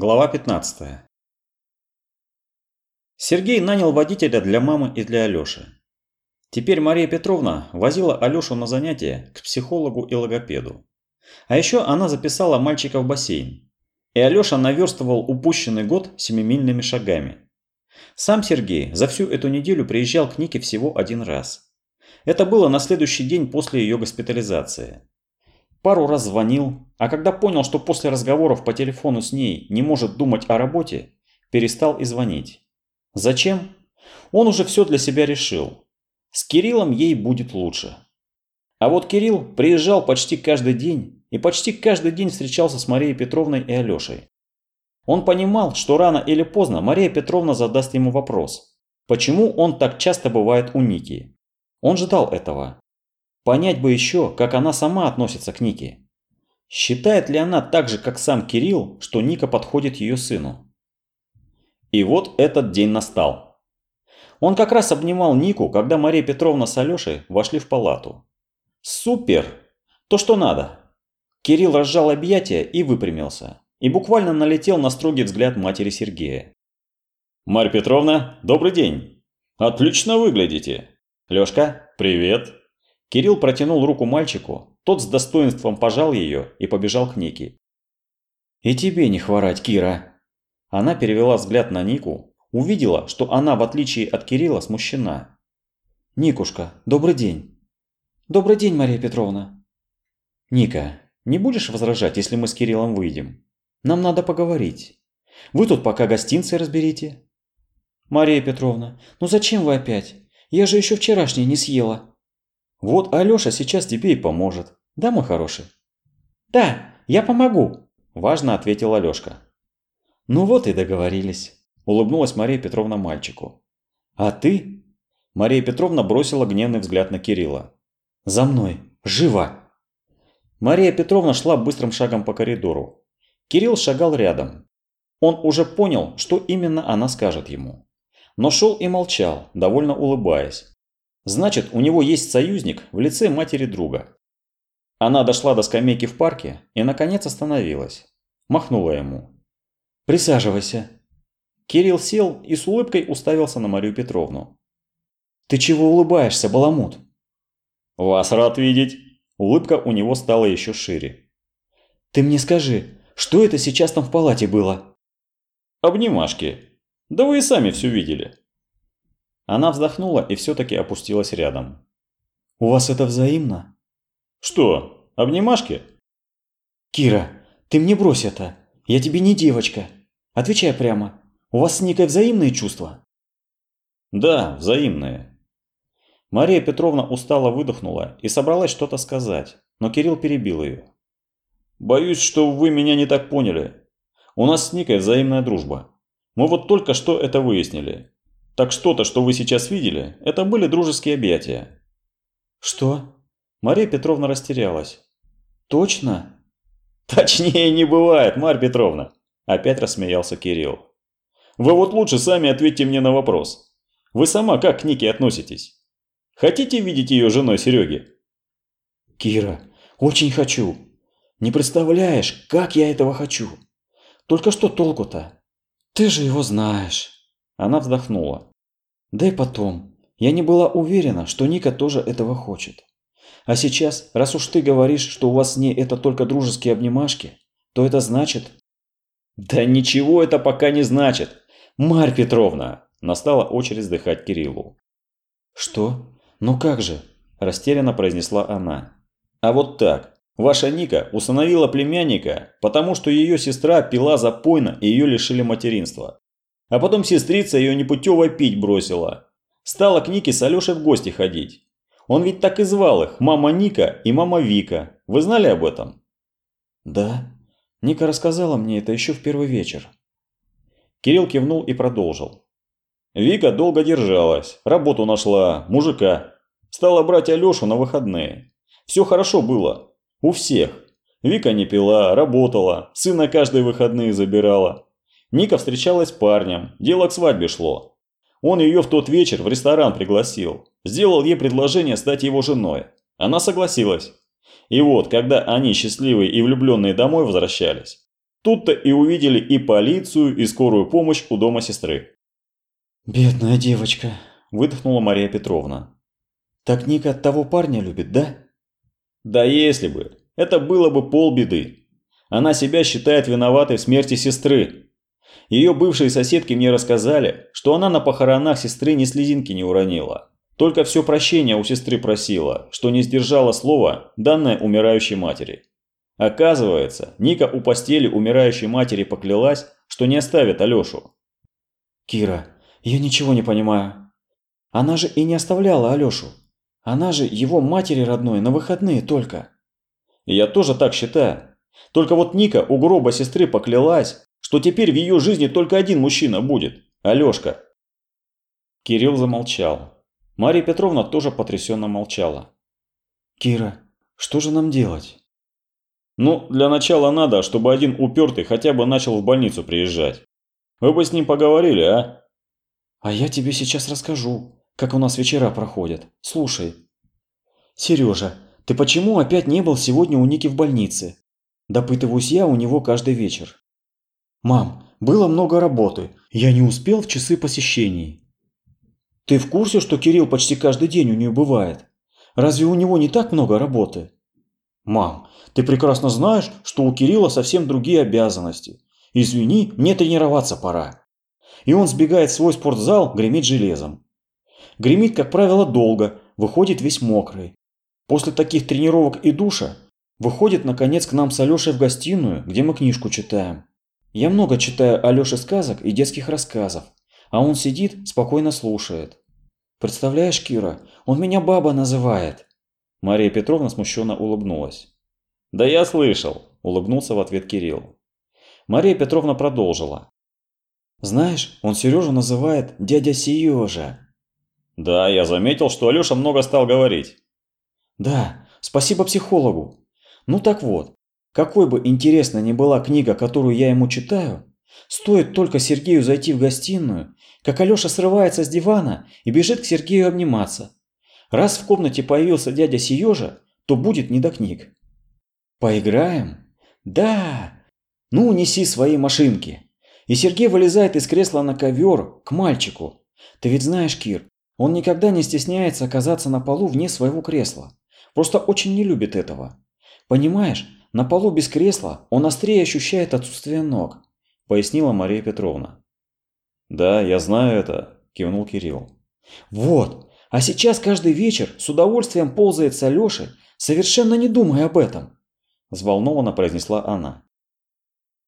Глава 15. Сергей нанял водителя для мамы и для Алёши. Теперь Мария Петровна возила Алёшу на занятия к психологу и логопеду. А еще она записала мальчика в бассейн. И Алёша наверстывал упущенный год семимильными шагами. Сам Сергей за всю эту неделю приезжал к Нике всего один раз. Это было на следующий день после ее госпитализации. Пару раз звонил, а когда понял, что после разговоров по телефону с ней не может думать о работе, перестал и звонить. Зачем? Он уже все для себя решил. С Кириллом ей будет лучше. А вот Кирилл приезжал почти каждый день и почти каждый день встречался с Марией Петровной и Алешей. Он понимал, что рано или поздно Мария Петровна задаст ему вопрос, почему он так часто бывает у Ники. Он ждал этого. Понять бы еще, как она сама относится к Нике. Считает ли она так же, как сам Кирилл, что Ника подходит ее сыну? И вот этот день настал. Он как раз обнимал Нику, когда Мария Петровна с Алешей вошли в палату. Супер! То, что надо. Кирилл разжал объятия и выпрямился. И буквально налетел на строгий взгляд матери Сергея. «Марья Петровна, добрый день! Отлично выглядите! Лёшка, привет!» Кирилл протянул руку мальчику, тот с достоинством пожал ее и побежал к Нике. «И тебе не хворать, Кира!» Она перевела взгляд на Нику, увидела, что она, в отличие от Кирилла, смущена. «Никушка, добрый день!» «Добрый день, Мария Петровна!» «Ника, не будешь возражать, если мы с Кириллом выйдем? Нам надо поговорить. Вы тут пока гостинцы разберите». «Мария Петровна, ну зачем вы опять? Я же еще вчерашний не съела!» Вот Алёша сейчас тебе и поможет. Да, мой хороший? Да, я помогу, важно ответил Алёшка. Ну вот и договорились, улыбнулась Мария Петровна мальчику. А ты? Мария Петровна бросила гневный взгляд на Кирилла. За мной, живо! Мария Петровна шла быстрым шагом по коридору. Кирилл шагал рядом. Он уже понял, что именно она скажет ему. Но шел и молчал, довольно улыбаясь. Значит, у него есть союзник в лице матери друга. Она дошла до скамейки в парке и, наконец, остановилась. Махнула ему. «Присаживайся». Кирилл сел и с улыбкой уставился на Марию Петровну. «Ты чего улыбаешься, баламут?» «Вас рад видеть». Улыбка у него стала еще шире. «Ты мне скажи, что это сейчас там в палате было?» «Обнимашки. Да вы и сами все видели». Она вздохнула и все-таки опустилась рядом. «У вас это взаимно?» «Что, обнимашки?» «Кира, ты мне брось это. Я тебе не девочка. Отвечай прямо. У вас с Никой взаимные чувства?» «Да, взаимные». Мария Петровна устало выдохнула и собралась что-то сказать, но Кирилл перебил ее. «Боюсь, что вы меня не так поняли. У нас с Никой взаимная дружба. Мы вот только что это выяснили. Так что-то, что вы сейчас видели, это были дружеские объятия. Что? Мария Петровна растерялась. Точно? Точнее не бывает, Марья Петровна. Опять рассмеялся Кирилл. Вы вот лучше сами ответьте мне на вопрос. Вы сама как к Нике относитесь? Хотите видеть ее женой Сереги? Кира, очень хочу. Не представляешь, как я этого хочу. Только что толку-то? Ты же его знаешь. Она вздохнула. Да и потом, я не была уверена, что Ника тоже этого хочет. А сейчас, раз уж ты говоришь, что у вас с ней это только дружеские обнимашки, то это значит... Да ничего это пока не значит. Марь Петровна! Настала очередь вздыхать Кириллу. Что? Ну как же? Растерянно произнесла она. А вот так. Ваша Ника усыновила племянника, потому что ее сестра пила запойно и ее лишили материнства. А потом сестрица ее непутево пить бросила. Стала к Нике с Алешей в гости ходить. Он ведь так и звал их, мама Ника и мама Вика. Вы знали об этом? Да. Ника рассказала мне это еще в первый вечер. Кирилл кивнул и продолжил. Вика долго держалась, работу нашла, мужика. Стала брать Алешу на выходные. Все хорошо было. У всех. Вика не пила, работала, сына каждые выходные забирала. Ника встречалась с парнем, дело к свадьбе шло. Он ее в тот вечер в ресторан пригласил. Сделал ей предложение стать его женой. Она согласилась. И вот, когда они счастливые и влюбленные домой возвращались, Тут-то и увидели и полицию, и скорую помощь у дома сестры. «Бедная девочка», – выдохнула Мария Петровна. «Так Ника от того парня любит, да?» «Да если бы. Это было бы полбеды. Она себя считает виноватой в смерти сестры. Ее бывшие соседки мне рассказали, что она на похоронах сестры ни слезинки не уронила. Только все прощение у сестры просила, что не сдержала слова, данное умирающей матери. Оказывается, Ника у постели умирающей матери поклялась, что не оставит Алёшу. «Кира, я ничего не понимаю. Она же и не оставляла Алёшу. Она же его матери родной на выходные только». «Я тоже так считаю. Только вот Ника у гроба сестры поклялась, что теперь в ее жизни только один мужчина будет – Алёшка». Кирилл замолчал. Мария Петровна тоже потрясенно молчала. «Кира, что же нам делать?» Ну, для начала надо, чтобы один упертый хотя бы начал в больницу приезжать. Вы бы с ним поговорили, а? А я тебе сейчас расскажу, как у нас вечера проходят. Слушай. Сережа, ты почему опять не был сегодня у Ники в больнице? Допытываюсь я у него каждый вечер. Мам, было много работы. Я не успел в часы посещений. Ты в курсе, что Кирилл почти каждый день у нее бывает? Разве у него не так много работы? Мам, ты прекрасно знаешь, что у Кирилла совсем другие обязанности. Извини, мне тренироваться пора. И он сбегает в свой спортзал греметь железом. Гремит, как правило, долго, выходит весь мокрый. После таких тренировок и душа выходит, наконец, к нам с Алешей в гостиную, где мы книжку читаем. Я много читаю Алёше сказок и детских рассказов, а он сидит, спокойно слушает. Представляешь, Кира, он меня баба называет. Мария Петровна смущенно улыбнулась. «Да я слышал», – улыбнулся в ответ Кирилл. Мария Петровна продолжила. «Знаешь, он Сережу называет дядя Сережа». «Да, я заметил, что Алеша много стал говорить». «Да, спасибо психологу. Ну так вот, какой бы интересной ни была книга, которую я ему читаю, стоит только Сергею зайти в гостиную, как Алеша срывается с дивана и бежит к Сергею обниматься. Раз в комнате появился дядя Сережа, то будет не до книг. Поиграем? Да. Ну, неси свои машинки. И Сергей вылезает из кресла на ковер к мальчику. Ты ведь знаешь, Кир, он никогда не стесняется оказаться на полу вне своего кресла. Просто очень не любит этого. Понимаешь, на полу без кресла он острее ощущает отсутствие ног, пояснила Мария Петровна. Да, я знаю это, кивнул Кирилл. Вот. А сейчас каждый вечер с удовольствием ползает с совершенно не думая об этом. – взволнованно произнесла она.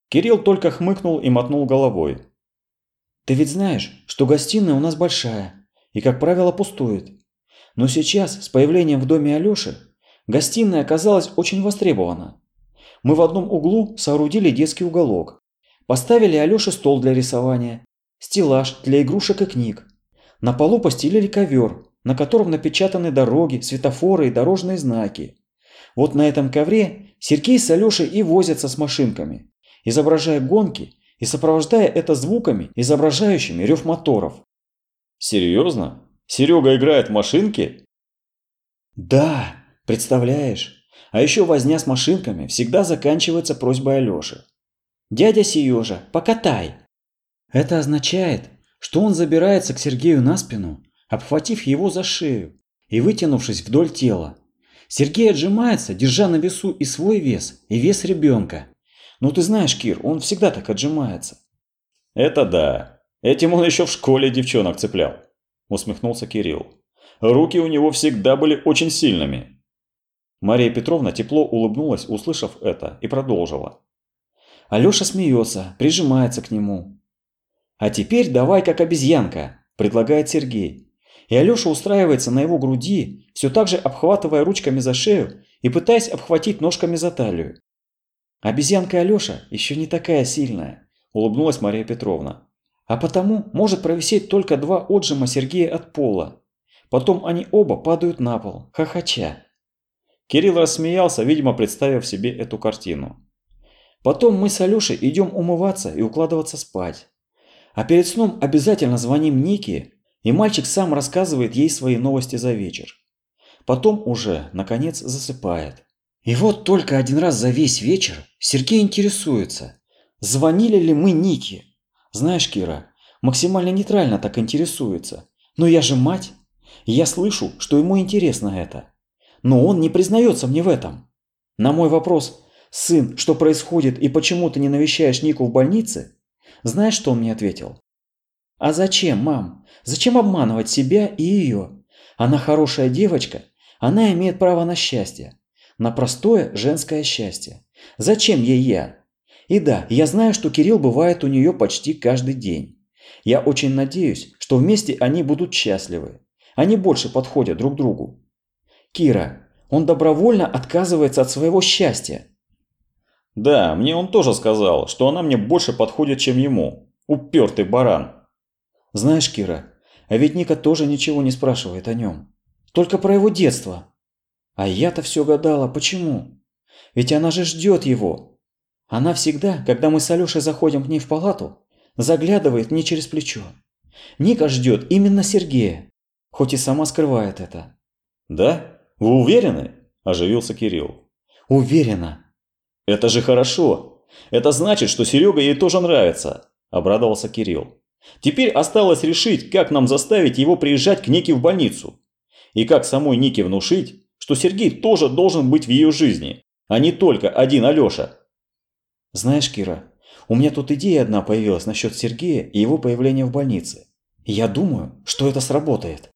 Кирилл только хмыкнул и мотнул головой. «Ты ведь знаешь, что гостиная у нас большая и, как правило, пустует. Но сейчас, с появлением в доме Алёши, гостиная оказалась очень востребована. Мы в одном углу соорудили детский уголок, поставили Алёше стол для рисования, стеллаж для игрушек и книг. На полу постелили ковер, на котором напечатаны дороги, светофоры и дорожные знаки. Вот на этом ковре Сергей с Алешей и возятся с машинками, изображая гонки и сопровождая это звуками, изображающими рев моторов. Серьезно? Серега играет в машинки? Да, представляешь? А еще возня с машинками всегда заканчивается просьбой Алёши. «Дядя Сережа, покатай!» Это означает, что он забирается к Сергею на спину, обхватив его за шею и вытянувшись вдоль тела. Сергей отжимается, держа на весу и свой вес, и вес ребенка. Ну ты знаешь, Кир, он всегда так отжимается. Это да. Этим он еще в школе девчонок цеплял. Усмехнулся Кирилл. Руки у него всегда были очень сильными. Мария Петровна тепло улыбнулась, услышав это, и продолжила. Алёша смеется, прижимается к нему. «А теперь давай как обезьянка», – предлагает Сергей. И Алёша устраивается на его груди, все так же обхватывая ручками за шею и пытаясь обхватить ножками за талию. «Обезьянка Алёша еще не такая сильная», – улыбнулась Мария Петровна. «А потому может провисеть только два отжима Сергея от пола. Потом они оба падают на пол, хохоча». Кирилл рассмеялся, видимо, представив себе эту картину. «Потом мы с Алёшей идем умываться и укладываться спать. А перед сном обязательно звоним Нике и мальчик сам рассказывает ей свои новости за вечер. Потом уже, наконец, засыпает. И вот только один раз за весь вечер Сергей интересуется, Звонили ли мы Нике? Знаешь, Кира, максимально нейтрально так интересуется. Но я же мать. Я слышу, что ему интересно это. Но он не признается мне в этом. На мой вопрос «Сын, что происходит и почему ты не навещаешь Нику в больнице?» Знаешь, что он мне ответил? «А зачем, мам? Зачем обманывать себя и ее? Она хорошая девочка, она имеет право на счастье. На простое женское счастье. Зачем ей я? И да, я знаю, что Кирилл бывает у нее почти каждый день. Я очень надеюсь, что вместе они будут счастливы. Они больше подходят друг другу. Кира, он добровольно отказывается от своего счастья. Да, мне он тоже сказал, что она мне больше подходит, чем ему. Упертый баран. Знаешь, Кира, а ведь Ника тоже ничего не спрашивает о нем. Только про его детство. А я-то все гадала, почему? Ведь она же ждет его, она всегда, когда мы с Алёшей заходим к ней в палату, заглядывает мне через плечо. Ника ждет именно Сергея, хоть и сама скрывает это. «Да? Вы уверены?» – оживился Кирилл. «Уверена». «Это же хорошо. Это значит, что Серега ей тоже нравится», – обрадовался Кирилл. «Теперь осталось решить, как нам заставить его приезжать к Нике в больницу. И как самой Нике внушить, что Сергей тоже должен быть в ее жизни, а не только один Алёша». Знаешь, Кира, у меня тут идея одна появилась насчет Сергея и его появления в больнице. Я думаю, что это сработает.